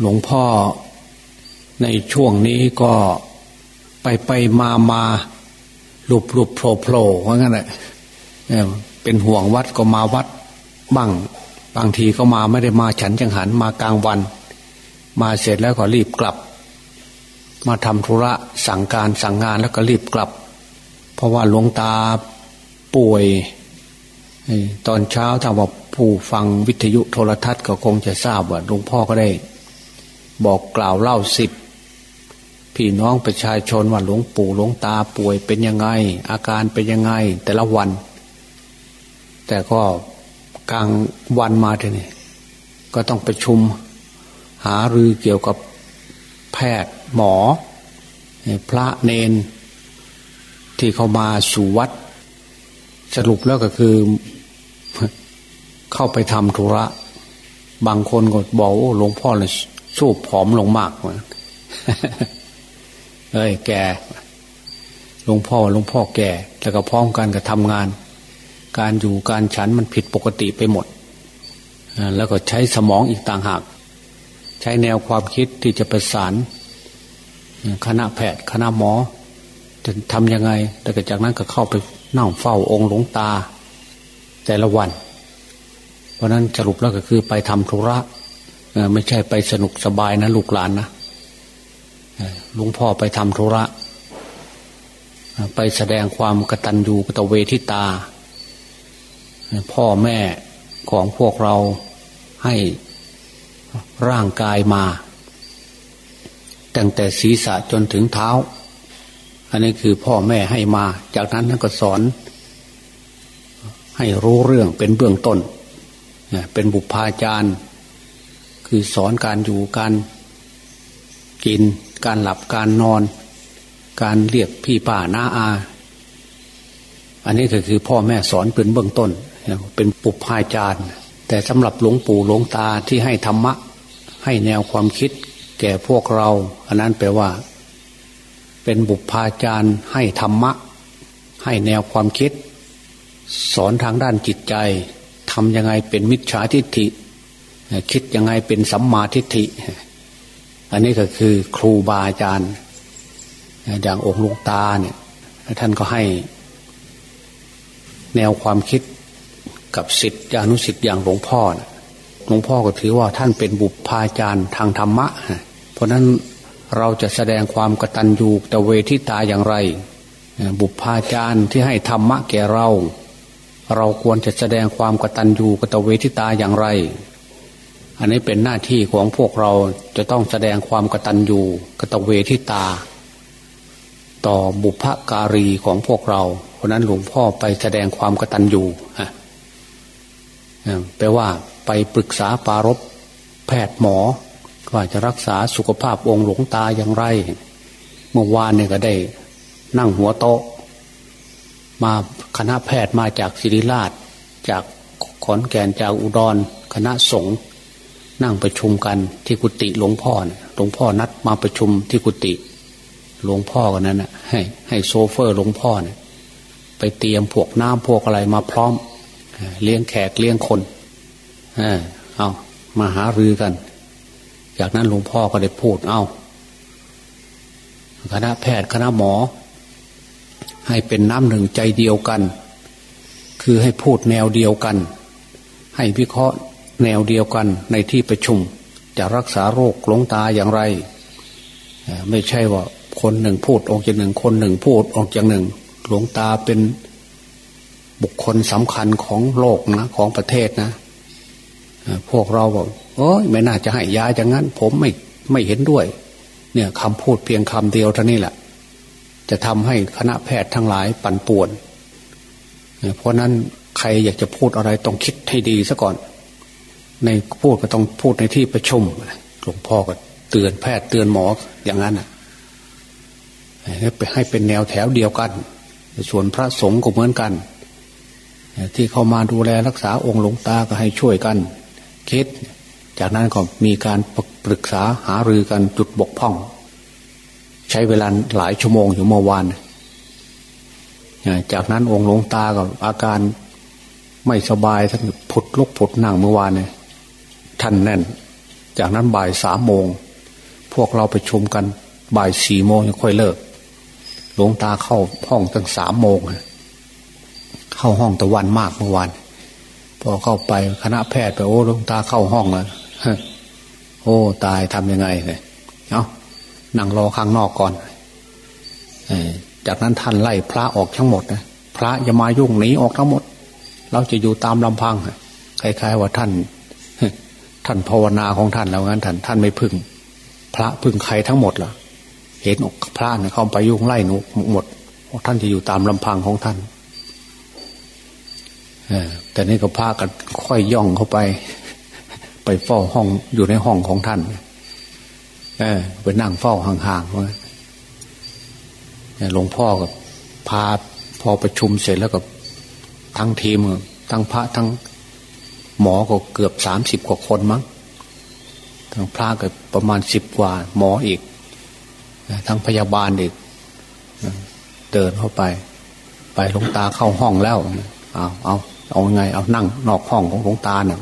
หลวงพ่อในช่วงนี้ก็ไปไปมามาหลุบหลุบโผล่โผล่ว่างั้นแหละเป็นห่วงวัดก็มาวัดบ้างบางทีก็มาไม่ได้มาฉันจังหันมากลางวัน มาเสร็จแล้วก็รีบกลับ มาทำธุระสั่งการสั่งงานแล้วก็รีบกลับ เพราะว่าหลวงตาป่วยตอนเช้าถ้าว่าผู้ฟังวิทยุโทรทัศน์ก็คงจะทราบว่าหลวงพ่อก็ได้ บอกกล่าวเล่าสิบพี่น้องประชาชนว่าหลวงปู่หลวงตาป่วยเป็นยังไง อาการเป็นยังไง แต่ละวัน แต่ก็กลางวันมาทีนี่ก็ต้องประชุม หารือเกี่ยวกับแพทย์หมอ พระเนน ที่เขามาสู่วัด สรุปแล้วก็คือ เข้าไปทำธุระ บางคนก็บอกโอ้หลวงพ่อเลย สู้ผอมลงมากเหมือนเอ้ยแกหลวงพ่อหลวงพ่อแก่แล้วก็พร้อมกันกับทำงาน การอยู่การฉันมันผิดปกติไปหมด แล้วก็ใช้สมองอีกต่างหาก ใช้แนวความคิดที่จะประสานคณะแพทย์คณะหมอ จะทำยังไง แล้วจากนั้นก็เข้าไปนั่งเฝ้าองค์หลวงตา แต่ละวัน เพราะนั้นสรุปแล้วก็คือไปทำธุระ ไม่ใช่ไปสนุกสบายนะลูกหลานนะหลวงพ่อไปทำธุระ ไปแสดงความกตัญญูกตเวทิตา พ่อแม่ของพวกเราให้ร่างกายมา ตั้งแต่ศีรษะจนถึงเท้า อันนี้คือพ่อแม่ให้มา จากนั้นท่านก็สอน ให้รู้เรื่องเป็นเบื้องต้น เป็นบุพาจารย์ คือสอนการอยู่การกิน การหลับการนอน การเรียกพี่ป้าน้าอา อันนี้ก็คือพ่อแม่สอนเป็นเบื้องต้น เป็นปุพายจารย์ แต่สำหรับหลวงปู่หลวงตาที่ให้ธรรมะ ให้แนวความคิด แก่พวกเรา อันนั้นแปลว่า เป็นบุพาจารย์ให้ธรรมะ ให้แนวความคิด สอนทางด้านจิตใจทำยังไงเป็นมิจฉาทิฏฐิ คิดยังไงเป็นสัมมาทิฏฐิ อันนี้ก็คือครูบาอาจารย์ อย่างองค์ลุงตาเนี่ยท่านก็ให้ แนวความคิดกับสิทธิอนุสิทธิ์อย่างหลวงพ่อหลวงพ่อก็ถือว่าท่านเป็นบุพาจารย์ทางธรรมะ เพราะนั้นเราจะแสดงความกตัญญูตเวทิตาอย่างไร บุพาจารย์ที่ให้ธรรมะแก่เรา เราควรจะแสดงความกตัญญูกตเวทิตาอย่างไร อันนี้เป็นหน้าที่ของพวกเราจะต้องแสดงความกตัญญูกตเวทิตา ต่อบุพการีของพวกเราเพราะนั้นหลวงพ่อไปแสดงความกตัญญูฮะแปลว่าไปปรึกษาปารบแพทย์หมอว่าจะรักษาสุขภาพองค์หลวงตาอย่างไร เมื่อวานเนี่ยก็ได้นั่งหัวโต๊ะ มาคณะแพทย์มาจากศิริราช จากขอนแก่นจากอุดร คณะสงฆ์ นั่งประชุมกันที่กุฏิหลวงพ่อเนี่ยหลวงพ่อนัดมาประชุมที่กุฏิหลวงพ่อกันนั้นนะให้ ให้โซเฟอร์หลวงพ่อเนี่ยไปเตรียมพวกน้ำพวกอะไรมาพร้อม เลี้ยงแขกเลี้ยงคนเออเอามาหารือกัน จากนั้นหลวงพ่อก็ได้พูดเอาคณะแพทย์คณะหมอ ให้เป็นน้ำหนึ่งใจเดียวกัน คือให้พูดแนวเดียวกัน ให้วิเคราะห์ แนวเดียวกันในที่ประชุม จะรักษาโรคหลงตาอย่างไร ไม่ใช่ว่าคนหนึ่งพูดออกจากหนึ่งคนหนึ่งพูดออกจากหนึ่ง หลวงตาเป็นบุคคลสำคัญของโลกนะของประเทศนะพวกเราบอกโอ้ยไม่น่าจะให้ยาอย่างนั้น ผมไม่ไม่เห็นด้วย เนี่ยคำพูดเพียงคำเดียวเท่านี้แหละ จะทำให้คณะแพทย์ทั้งหลายปั่นป่วน เพราะนั้นใครอยากจะพูดอะไรต้องคิดให้ดีซะก่อน ในพูดก็ต้องพูดในที่ประชุมหลวงพ่อก็เตือนแพทย์เตือนหมออย่างนั้นอะให้เป็นแนวแถวเดียวกัน ส่วนพระสงฆ์ก็เหมือนกัน ที่เข้ามาดูแลรักษาองค์หลวงตาก็ให้ช่วยกัน คิด จากนั้นก็มีการปรึกษาหารือกันจุดบกพร่อง ใช้เวลาหลายชั่วโมงอยู่เมื่อวานจากนั้นองค์หลวงตาก็อาการไม่สบายทั้งผุดลุกผุดนั่งเมื่อวานเนี่ย ท่านแน่น จากนั้นบ่ายสามโมง พวกเราไปชมกันบ่ายสี่โมงยังค่อยเลิก หลวงตาเข้าห้องตั้งสามโมง เข้าห้องตะวันมากเมื่อวาน พอเข้าไปคณะแพทย์ไปโอ้หลวงตาเข้าห้องแล้วโอ้ตายทำยังไงเนี่ยเอานั่งรอข้างนอกก่อนจากนั้นท่านไล่พระออกทั้งหมดนะพระอย่ามายุ่งหนีออกทั้งหมด เราจะอยู่ตามลำพังคล้ายๆว่าท่าน ท่านภาวนาของท่านแล้วงั้นท่านท่านไม่พึ่ง พระพึ่งใครทั้งหมดล่ะ เห็นอกพระเนี่ยเข้าไปยุ่งไล่หนูหมด ท่านจะอยู่ตามลำพังของท่านแต่นี่ก็พากันค่อยย่องเข้าไป ไปเฝ้าห้องอยู่ในห้องของท่านเออไปนั่งเฝ้าห่างๆว่าหลวงพ่อกับพาพอประชุมเสร็จแล้วก็ทั้งทีมทั้งพระทั้ง หมอก็เกือบสามสิบกว่าคนมั้งทั้งพระก็ประมาณสิบกว่า หมออีกทั้งพยาบาลอีกเดินเข้าไป ไปหลวงตาเข้าห้องแล้วเอาเอาเอาไง เอานั่งนอกห้องของหลวงตาเนี่ย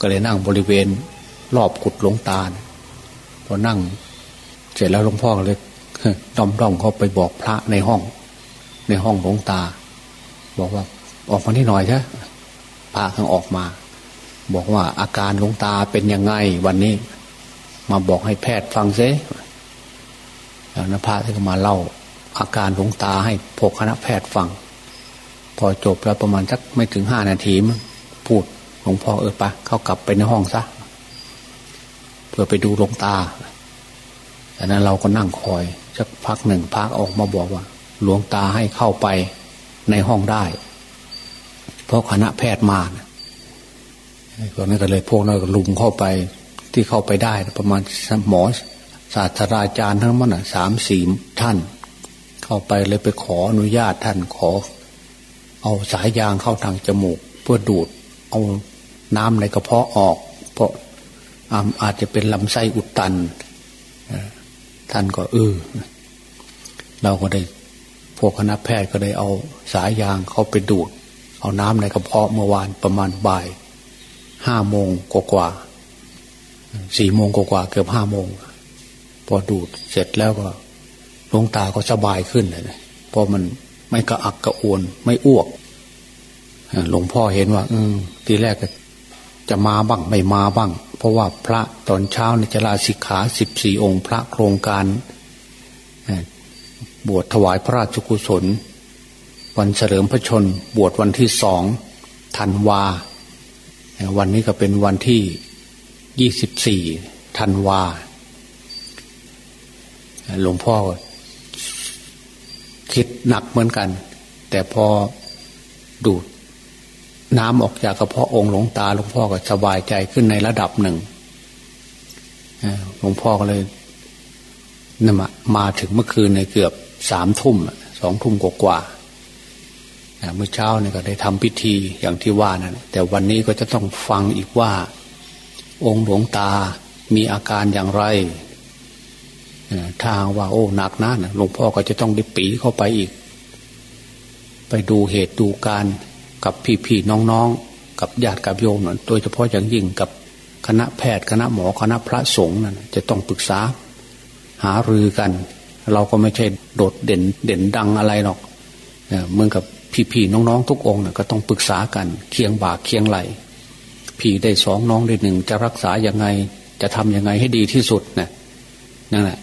ก็เลยนั่งบริเวณรอบกุดหลวงตาพอนั่ง เสร็จแล้วหลวงพ่อเลยด้อมด้อมเขาไปบอกพระในห้อง ในห้องหลวงตา บอกว่าออกมาที่หน่อยใช่พระทั้งออกมา บอกว่าอาการหลวงตาเป็นยังไงวันนี้ มาบอกให้แพทย์ฟังเซแล้วนะพระที่มาเล่า อาการหลวงตาให้พวกคณะแพทย์ฟัง พอจบแล้วประมาณสักไม่ถึงห้านาทีมั้งพูดหลวงพ่อเออปะเข้ากลับไปในห้องซะเพื่อไปดูหลวงตาแต่นั้นเราก็นั่งคอยสักพักหนึ่งพักออกมาบอกว่า หลวงตาให้เข้าไปในห้องได้ เพราะคณะแพทย์มานะ ก็นั่นก็เลยพวกนั้นก็ลุมเข้าไปที่เข้าไปได้ ประมาณหมอศาสตราจารย์ทั้งมันอะสามสี่ท่าน เข้าไปเลยไปขออนุญาตท่านขอ เอาสายยางเข้าทางจมูก เพื่อดูดเอาน้ำในกระเพาะออก เพราะอาจจะเป็นลำไส้อุดตันท่านก็เออเราก็ได้พวกคณะแพทย์ก็ได้เอาสายยางเขาไปดูด เอาน้ำในกระเพาะเมื่อวานประมาณบ่าย ห้าโมงกว่าสี่โมงกว่าเกือบห้าโมง พอดูดเสร็จแล้วก็ลงตาก็สบายขึ้นเลยเพราะมันไม่กระอักกระอ่วนไม่อ้วกหลวงพ่อเห็นว่า อืมทีแรกก็จะมาบ้างไม่มาบ้าง เพราะว่าพระตอนเช้าในจราสิกขาสิบสี่องค์พระโครงการบวชถวายพระราชกุศล วันเฉลิมพระชน บวชวันที่สองธันวา วันนี้ก็เป็นวันที่ยี่สิบสี่ธันวาหลวงพ่อคิดหนักเหมือนกัน แต่พอดูดน้ำออกจากกระเพาะองค์หลวงตาหลวงพ่อก็สบายใจขึ้นในระดับหนึ่งหลวงพ่อก็เลยนมามาถึงเมื่อคืนในเกือบสามทุ่มสองทุ่มกว่า เมื่อเช้าเนี่ยก็ได้ทำพิธีอย่างที่ว่านะั่นแต่วันนี้ก็จะต้องฟังอีกว่า องค์หลวงตามีอาการอย่างไรถ้าว่าโอ้หนักนะหลวงพ่อก็จะต้องได้ปีเข้าไปอีก ไปดูเหตุดูการกับพี่ๆน้องๆ กับญาติกับโยมนโดยเฉพาะอย่างยิ่งกับคณะแพทย์คณะหมอคณะพระสงฆ์นั่นจะต้องปรึกษา หารือกัน เราก็ไม่ใช่โดดเด่นเด่นดังอะไรหรอกเหมือนกับ พี่ๆน้องๆทุกองค์ก็ต้องปรึกษากันเคียงบ่าเคียงไหลพี่ได้สองน้องได้หนึ่งจะรักษาอย่างไง จะทำยังไงให้ดีที่สุดนะนั่นแหละ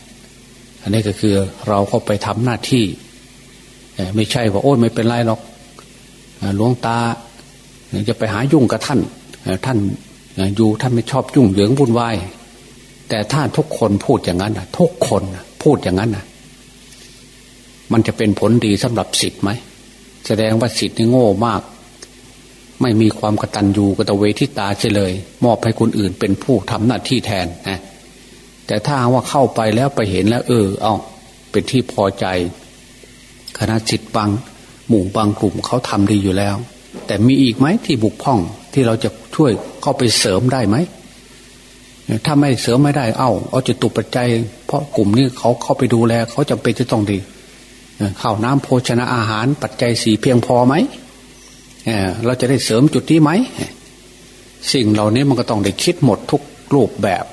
อันนี้ก็คือเราก็ไปทำหน้าที่ไม่ใช่ว่าโอ้ยไม่เป็นไรหรอกหลวงตาจะไปหายุ่งกับท่านท่านอยู่ท่านไม่ชอบยุ่งเหยิงวุ่นวายแต่ถ้าทุกคนพูดอย่างนั้นนะทุกคนพูดอย่างนั้นนะมันจะเป็นผลดีสำหรับสิทธิ์ไหม แสดงว่าสิทธิ์นี่โง่มาก ไม่มีความกตัญญูกตเวทิตาเฉลย มอบให้คนอื่นเป็นผู้ทำหน้าที่แทนนะแต่ถ้าว่าเข้าไปแล้วไปเห็นแล้ว เออ เอาเป็นที่พอใจ คณะจิตบางหมู่บางกลุ่มเขาทำดีอยู่แล้ว แต่มีอีกไหมที่บุกพ่องที่เราจะช่วยเข้าไปเสริมได้ไหมถ้าไม่เสริมไม่ได้ เอ้าเอาจะตุปัจจัย เพราะกลุ่มนี้เขาเข้าไปดูแลเขาจำเป็นจะต้องดี ข้าวน้ำโภชนะอาหารปัจจัยสี่เพียงพอไหมเราจะได้เสริมจุดนี้ไหม สิ่งเหล่านี้มันก็ต้องได้คิดหมดทุกรูปแบบ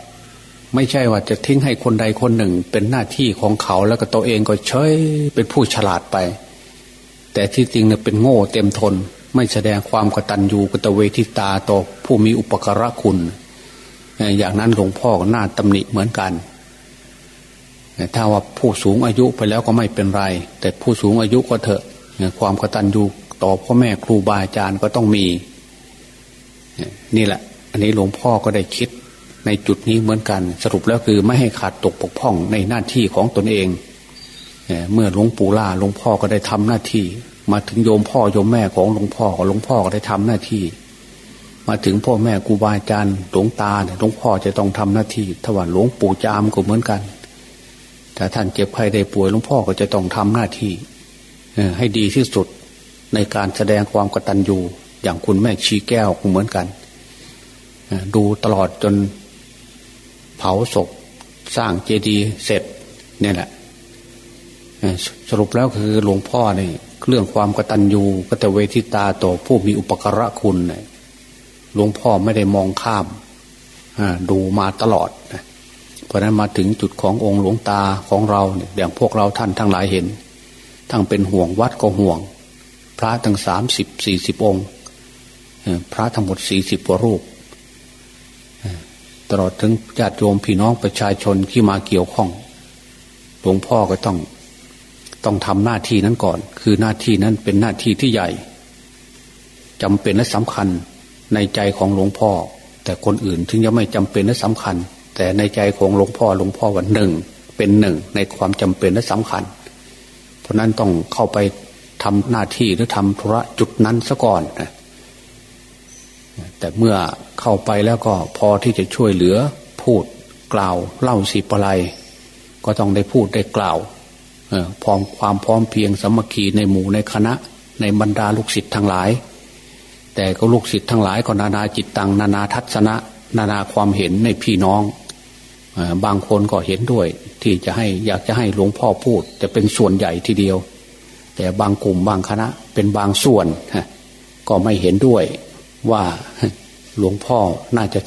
ไม่ใช่ว่าจะทิ้งให้คนใดคนหนึ่งเป็นหน้าที่ของเขาแล้วก็ตัวเองก็เฉยเป็นผู้ฉลาดไป แต่ที่จริงเนี่ยเป็นโง่เต็มทน ไม่แสดงความกตัญญูกตเวทิตาต่อผู้มีอุปการะคุณ อย่างนั้นหลวงพ่อก็น่าตำหนิเหมือนกัน ถ้าว่าผู้สูงอายุไปแล้วก็ไม่เป็นไร แต่ผู้สูงอายุก็เถอะความกตัญญูต่อพ่อแม่ครูบาอาจารย์ก็ต้องมี นี่แหละ อันนี้หลวงพ่อก็ได้คิดในจุดนี้เหมือนกัน สรุปแล้วคือไม่ให้ขาดตกปกพ่องในหน้าที่ของตนเองเมื่อหลวงปู่ล่าหลวงพ่อก็ได้ทำหน้าที่ มาถึงโยมพ่อโยมแม่ของหลวงพ่อหลวงพ่อก็ได้ทำหน้าที่ มาถึงพ่อแม่ครูบาอาจารย์หลวงตาหลวงพ่อจะต้องทำหน้าที่ถ้าว่าหลวงปู่จามก็เหมือนกัน ถ้าท่านเจ็บไข้ได้ป่วยหลวงพ่อก็จะต้องทำหน้าที่ให้ดีที่สุดในการแสดงความกตัญญูอย่างคุณแม่ชีแก้วก็เหมือนกัน ดูตลอดจนเผาศพสร้างเจดีย์เสร็จเนี่ยแหละสรุปแล้วคือหลวงพ่อเนี่ยเรื่องความกตัญญูกตเวทิตาต่อผู้มีอุปการะคุณเนี่ยหลวงพ่อไม่ได้มองข้ามดูมาตลอดเพ ราะนั้นมาถึงจุดขององค์หลวงตาของเราเนี่ยอย่างพวกเราท่านทั้งหลายเห็น ทั้งเป็นห่วงวัดก็ห่วง พระทั้งสามสิบสี่สิบองค์พระทั้งหมดสี่สิบกว่ารูป ตลอดถึงญาติโยมพี่น้องประชาชนที่มาเกี่ยวข้องหลวงพ่อก็ต้องต้องทำหน้าที่นั้นก่อน คือหน้าที่นั้นเป็นหน้าที่ที่ใหญ่จำเป็นและสำคัญในใจของหลวงพ่อ แต่คนอื่นถึงจะไม่จำเป็นและสำคัญ แต่ในใจของหลวงพ่อหลวงพ่อวันหนึ่งเป็นหนึ่งในความจำเป็นและสำคัญ เพราะนั้นต้องเข้าไปทำหน้าที่หรือทำธุระจุดนั้นซะก่อนนะแต่เมื่อเข้าไปแล้วก็พอที่จะช่วยเหลือพูดกล่าวเล่าสีปลายก็ต้องได้พูดได้กล่าวพร้อมความพร้อมเพียงสมัคคีในหมู่ในคณะในบรรดาลูกศิษย์ทั้งหลาย แต่ก็ลูกศิษย์ทั้งหลายก็นานาจิตตังนานาทัศนะ นานาความเห็นในพี่น้อง บางคนก็เห็นด้วย ที่จะให้อยากจะให้หลวงพ่อพูด จะเป็นส่วนใหญ่ทีเดียว แต่บางกลุ่มบางคณะ เป็นบางส่วนก็ไม่เห็นด้วยว่าหลวงพ่อน่าจะ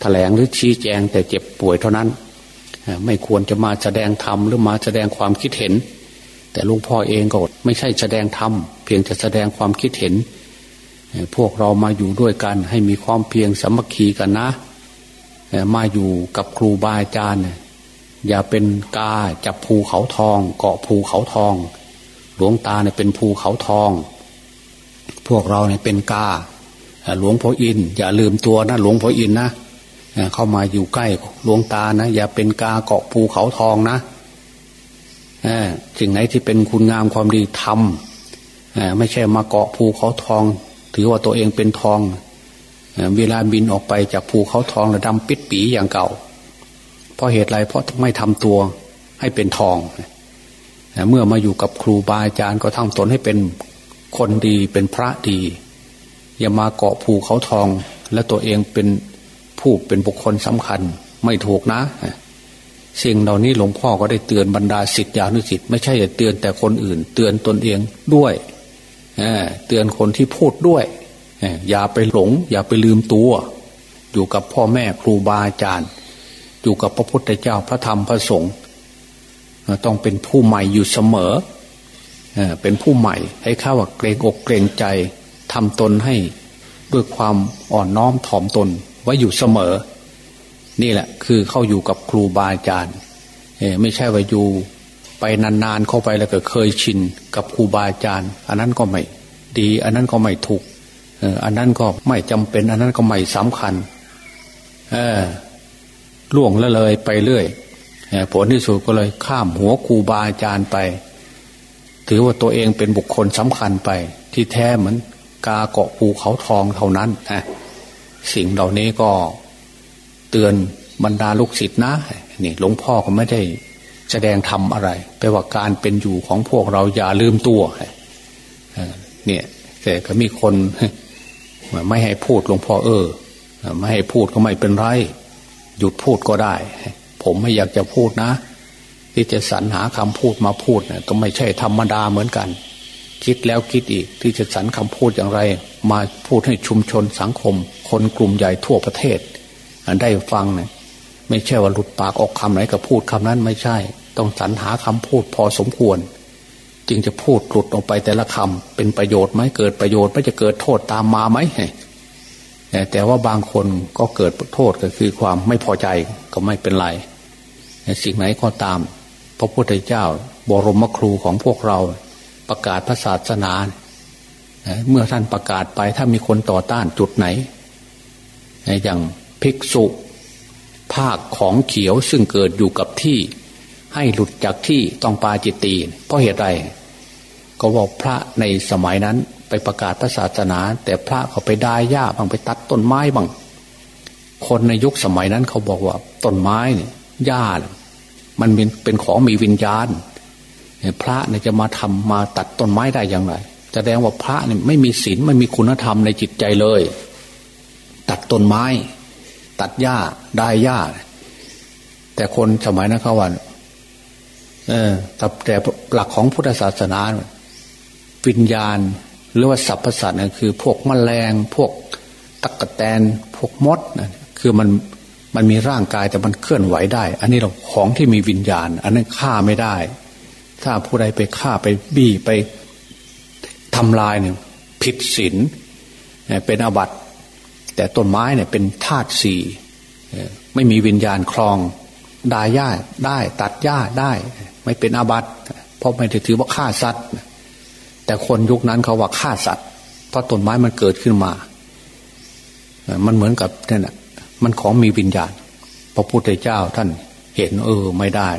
แถลงหรือชี้แจงแต่เจ็บป่วยเท่านั้น ไม่ควรจะมาแสดงธรรมหรือมาแสดงความคิดเห็น แต่หลวงพ่อเองก็ไม่ใช่แสดงธรรมเพียงจะแสดงความคิดเห็น พวกเรามาอยู่ด้วยกันให้มีความเพียงสามัคคีกันนะ มาอยู่กับครูบาอาจารย์อย่าเป็นกาจับภูเขาทอง เกาะภูเขาทอง หลวงตาเนี่ยเป็นภูเขาทอง พวกเราเนี่ยเป็นกาหลวงพ่ออิน อย่าลืมตัวนะหลวงพ่ออินนะเข้ามาอยู่ใกล้หลวงตานะ อย่าเป็นกาเกาะภูเขาทองนะสิ่งไหนที่เป็นคุณงามความดีทำไม่ใช่มาเกาะภูเขาทอง ถือว่าตัวเองเป็นทอง เวลาบินออกไปจากภูเขาทองระดำปิดปีอย่างเก่า เพราะเหตุไรเพราะไม่ทำตัวให้เป็นทอง เมื่อมาอยู่กับครูบาอาจารย์ก็ทำตนให้เป็นคนดีเป็นพระดี อย่ามาเกาะภูเขาทอง และตัวเองเป็นผู้เป็นบุคคลสำคัญไม่ถูกนะสิ่งเหล่านี้หลวงพ่อก็ได้เตือนบรรดาสิทธิานุสิทธิ์ไม่ใช่จะเตือนแต่คนอื่น เตือนตนเองด้วยเตือนคนที่พูดด้วย อย่าไปหลง อย่าไปลืมตัว อยู่กับพ่อแม่ครูบาอาจารย์ อยู่กับพระพุทธเจ้าพระธรรมพระสงฆ์ต้องเป็นผู้ใหม่อยู่เสมอเป็นผู้ใหม่ให้ข้าว่าเกรงอกเกรงใจทำตนให้ด้วยความอ่อนน้อมถ่อมตนไว้อยู่เสมอ นี่แหละคือเข้าอยู่กับครูบาอาจารย์ไม่ใช่ว่าอยู่ไปนานๆเข้าไปแล้วก็เคยชินกับครูบาอาจารย์ อันนั้นก็ไม่ดี อันนั้นก็ไม่ถูก อันนั้นก็ไม่จำเป็น อันนั้นก็ไม่สำคัญล่วงละเลยไปเรื่อยผลที่สุดก็เลยข้ามหัวครูบาอาจารย์ไป ถือว่าตัวเองเป็นบุคคลสำคัญไป ที่แท้เหมือนกาเกาะภูเขาทองเท่านั้นนะสิ่งเหล่านี้ก็เตือนบรรดาลูกศิษย์นะนี่หลวงพ่อก็ไม่ได้แสดงทำอะไรแปลว่าการเป็นอยู่ของพวกเราอย่าลืมตัวเนี่ยแต่ก็มีคน ไม่ให้พูดหลวงพ่อเออ ไม่ให้พูดก็ไม่เป็นไร หยุดพูดก็ได้ ผมไม่อยากจะพูดนะ ที่จะสรรหาคำพูดมาพูดเนี่ยก็ไม่ใช่ธรรมดาเหมือนกัน คิดแล้วคิดอีกที่จะสรรคำพูดอย่างไร มาพูดให้ชุมชนสังคม คนกลุ่มใหญ่ทั่วประเทศ ได้ฟังเนี่ยไม่ใช่ว่าหลุดปากออกคำไหนก็พูดคำนั้นไม่ใช่ ต้องสรรหาคำพูดพอสมควร จึงจะพูดหลุดออกไปแต่ละคำเป็นประโยชน์ไหมเกิดประโยชน์ไม่จะเกิดโทษตามมาไหมแต่ว่าบางคนก็เกิดโทษก็คือความไม่พอใจก็ไม่เป็นไรสิ่งไหนก็ตาม พระพุทธเจ้าบรมครูของพวกเราประกาศพระศาสนาเมื่อท่านประกาศไปถ้ามีคนต่อต้านจุดไหน อย่างภิกษุภาคของเขียวซึ่งเกิดอยู่กับที่ ให้หลุดจากที่ต้องปาจิตตีเพราะเหตุไร ก็บอกพระในสมัยนั้นไปประกาศพระศาสนา แต่พระเขาไปได้หญ้าบางไปตัดต้นไม้บางคนในยุคสมัยนั้นเขาบอกว่าต้นไม้เนี่ยหญ้ามันเป็นเป็นของมีวิญญาณพระเนี่ยจะมาทำมาตัดต้นไม้ได้อย่างไรแสดงว่าพระเนี่ยไม่มีศีลไม่มีคุณธรรมในจิตใจเลย ตัดต้นไม้ ตัดหญ้าได้หญ้า แต่คนสมัยนั้นเขาว่าเออแต่แต่หลักของพุทธศาสนา วิญญาณ หรือว่าสรรพสัตว์นี่ยคือ พวกมแมลงพวกตักกะแตน พวกมดนะคือมันมันมีร่างกายแต่มันเคลื่อนไหวได้ อันนี้เราของที่มีวิญญาณ อันนั้นฆ่าไม่ได้ ถ้าผู้ใดไปฆ่าไปบี้ไปทำลายเนี่ยผิดศีลเป็นอาบัติแต่ต้นไม้เนี่ยเป็นธาตุสี่ไม่มีวิญญาณคลองดาย่าได้ ตัดหญ้าได้ ไม่เป็นอาบัติเพราะไม่ได้ถือว่าฆ่าสัตว์ แต่คนยุคนั้นเขาว่าฆ่าสัตว์เพราะต้นไม้มันเกิดขึ้นมา มันเหมือนกับนี่นะมันของมีวิญญาณ พระพุทธเจ้าท่านเห็นเออไม่ได้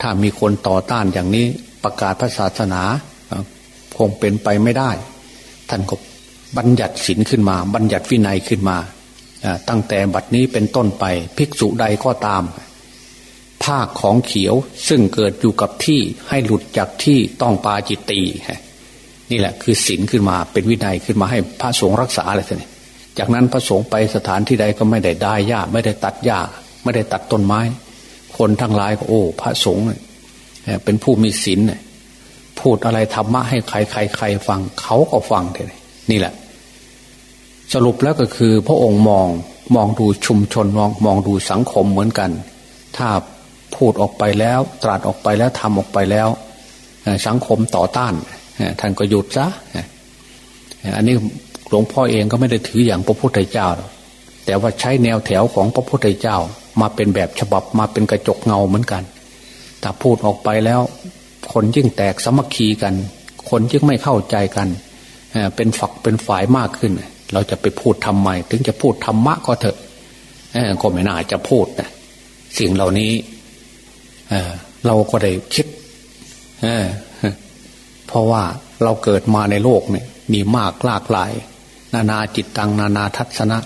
ถ้ามีคนต่อต้านอย่างนี้ประกาศพระศาสนาคงเป็นไปไม่ได้ ท่านก็บัญญัติศีลขึ้นมา บัญญัติวินัยขึ้นมา ตั้งแต่บัดนี้เป็นต้นไปภิกษุใดก็ตามภาของเขียวซึ่งเกิดอยู่กับที่ให้หลุดจากที่ต้องปาจิตตี นี่แหละคือศีลขึ้นมาเป็นวินัยขึ้นมาให้พระสงฆ์รักษาอะไรท่านจากนั้นพระสงฆ์ไปสถานที่ใดก็ไม่ได้ได้หญ้าไม่ได้ตัดหญ้าไม่ได้ตัดต้นไม้ คนทั้งหลายก็โอ้พระสงฆ์เป็นผู้มีศีลพูดอะไรธรรมะให้ใครใครใครฟังเขาก็ฟังเลยนี่แหละ สรุปแล้วก็คือ พระองค์มองมองดูชุมชนมองมองดูสังคมเหมือนกัน ถ้าพูดออกไปแล้ว ตรัสออกไปแล้วทำออกไปแล้ว สังคมต่อต้าน ท่านก็หยุดซะอันนี้หลวงพ่อเองก็ไม่ได้ถืออย่างพระพุทธเจ้า แต่ว่าใช้แนวแถวของพระพุทธเจ้า มาเป็นแบบฉบับมาเป็นกระจกเงาเหมือนกันถ้าพูดออกไปแล้ว คนยิ่งแตกสมัคคีกัน คนยิ่งไม่เข้าใจกันเป็นฝักเป็นฝ่ายมากขึ้น เราจะไปพูดทำไม ถึงจะพูดธรรมะก็เถอะก็ไม่น่าจะพูดนะสิ่งเหล่านี้เราก็ได้คิด เพราะว่าเราเกิดมาในโลกเนี่ย มีมากหลากหลาย นานาจิตตังนานาทัศนะ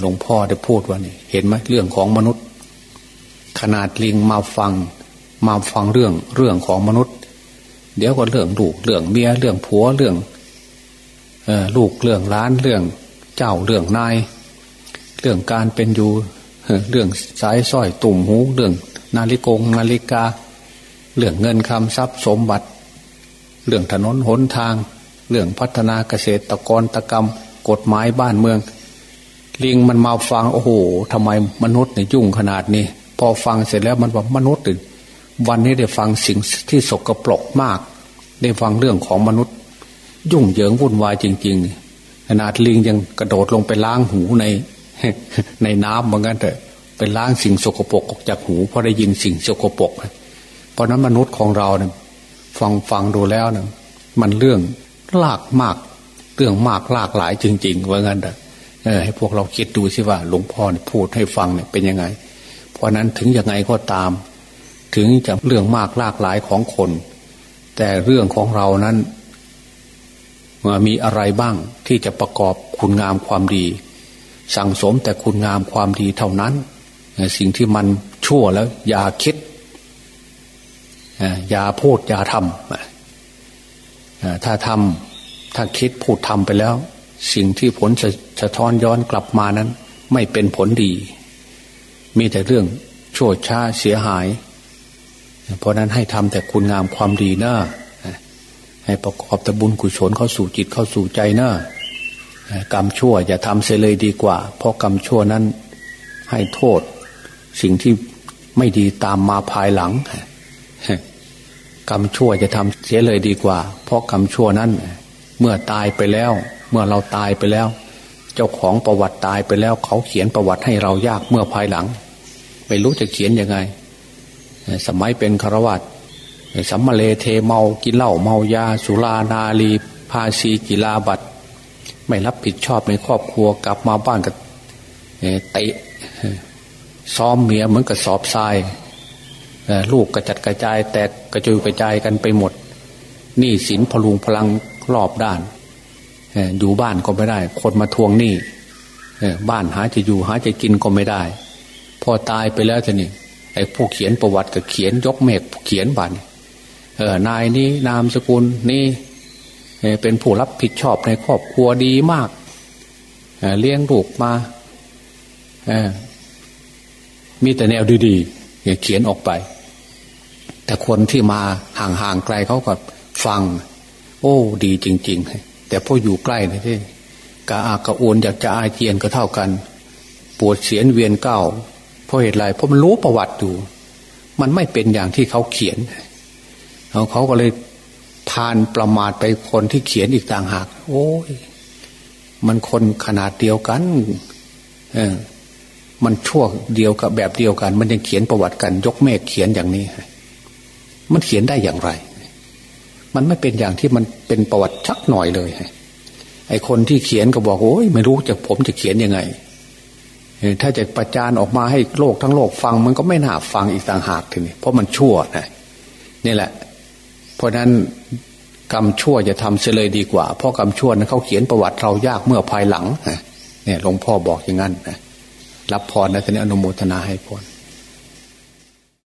หลวงพ่อได้พูดว่านี่เห็นไหมเรื่องของมนุษย์ ขนาดลิงมาฟัง มาฟังเรื่องเรื่องของมนุษย์ เดี๋ยวก็เรื่องลูกเรื่องเมียเรื่องผัวเรื่องอลูกเรื่องล้านเรื่องเจ้าเรื่องนาย เรื่องการเป็นอยู่เรื่องสายสร้อยตุ่มหู เรื่องนาฬิกงนาฬิกา เรื่องเงินคำทรัพย์สมบัติ เรื่องถนนหนทาง เรื่องพัฒนาเกษตรกรตกรรม กฎหมายบ้านเมือง ลิงมันมาฟังโอ้โหทำไมมนุษย์เนี่ยยุ่งขนาดนี้ พอฟังเสร็จแล้วมันว่ามนุษย์วันนี้ได้ฟังสิ่งที่สกปรกมาก ได้ฟังเรื่องของมนุษย์ ยุ่งเหยิงวุ่นวายจริง ๆ ขนาดลิงยังกระโดดลงไปล้างหูในในน้ำเหมือนกันเถอะไปล้างสิ่งสกปรกออกจากหูเพราะได้ยินสิ่งสกปรกเพราะนั้นมนุษย์ของเราเนี่ย ฟังฟังดูแล้วเนี่ยมันเรื่องลากมาก เรื่องมากลากหลายจริง ๆ ว่างั้นเถอะให้พวกเราคิดดูสิว่า หลวงพ่อพูดให้ฟังเนี่ยเป็นยังไง เพราะนั้นถึงยังไงก็ตาม ถึงจะเรื่องมากลากหลายของคน แต่เรื่องของเรานั้นมีอะไรบ้างที่จะประกอบคุณงามความดี สั่งสมแต่คุณงามความดีเท่านั้น สิ่งที่มันชั่วแล้วอย่าคิด อย่าพูดอย่าทำถ้าทำถ้าคิดพูดทำไปแล้ว สิ่งที่ผลจะจะท้อนย้อนกลับมานั้น ไม่เป็นผลดี มีแต่เรื่องชั่วช้าเสียหาย เพราะนั้นให้ทำแต่คุณงามความดีนะให้ประกอบแต่บุญกุศลเข้าสู่จิตเข้าสู่ใจนะกรรมชั่วอย่าทำเสียเลยดีกว่า เพราะกรรมชั่วนั้นให้โทษ สิ่งที่ไม่ดีตามมาภายหลัง กรรมชั่วจะทำเสียเลยดีกว่า เพราะกรรมชั่วนั้น เมื่อตายไปแล้ว เมื่อเราตายไปแล้ว เจ้าของประวัติตายไปแล้ว เขาเขียนประวัติให้เรายากเมื่อภายหลัง ไม่รู้จะเขียนยังไง สมัยเป็นคารวัตสัมมาเลเทเมากินเหล้าเมายา สุรานาลีภาษีกีฬาบัตรไม่รับผิดชอบในครอบครัวกลับมาบ้านกับเตะซ้อมเมียเหมือนกับสอบทราย ลูกกระจัดกระจาย แตกกระจุยกระจายกันไปหมดหนี้สินพลุงพลังรอบด้านอยู่บ้านก็ไม่ได้ คนมาทวงหนี้บ้านหาจะอยู่หาจะกินก็ไม่ได้ พอตายไปแล้วจะนี่ไอ้ผู้เขียนประวัติก็เขียนยกเมฆเขียนบันเออนายนี้นามสกุลนี่เป็นผู้รับผิดชอบในครอบครัวดีมากเลี้ยงลูกมามีแต่แนวดีๆเขียนออกไป แต่คนที่มาห่างๆไกลเขาก็ฟัง โอ้ ดีจริง ๆ แต่พออยู่ใกล้นี่ที่กาอากระโอนอยากจะอาเจียนก็เท่ากัน ปวดเสียนเวียนเก้าเพราะเหตุไรเพราะมันรู้ประวัติอยู่ มันไม่เป็นอย่างที่เขาเขียนเขาเขาก็เลยทานประมาทไปคนที่เขียนอีกต่างหาก โอ้ยมันคนขนาดเดียวกัน เออ มันชั่วเดียวกับแบบเดียวกัน มันยังเขียนประวัติกัน ยกเมฆเขียนอย่างนี้ มันเขียนได้อย่างไร มันไม่เป็นอย่างที่มันเป็นประวัติชักหน่อยเลยไอ้คนที่เขียนก็บอกโอ้ยไม่รู้จะผมจะเขียนยังไงถ้าจะประจานออกมาให้โลกทั้งโลกฟัง มันก็ไม่น่าฟังอีกต่างหากทีนี้เพราะมันชั่วนะนี่แหละ เพราะนั้นกรรมชั่วจะทำเสียเลยดีกว่า เพราะกรรมชั่วนั้นเขาเขียนประวัติเรายากเมื่อภายหลังเนี่ยหลวงพ่อบอกอย่างนั้นนะรับพรนะท่านอนุโมทนาให้พร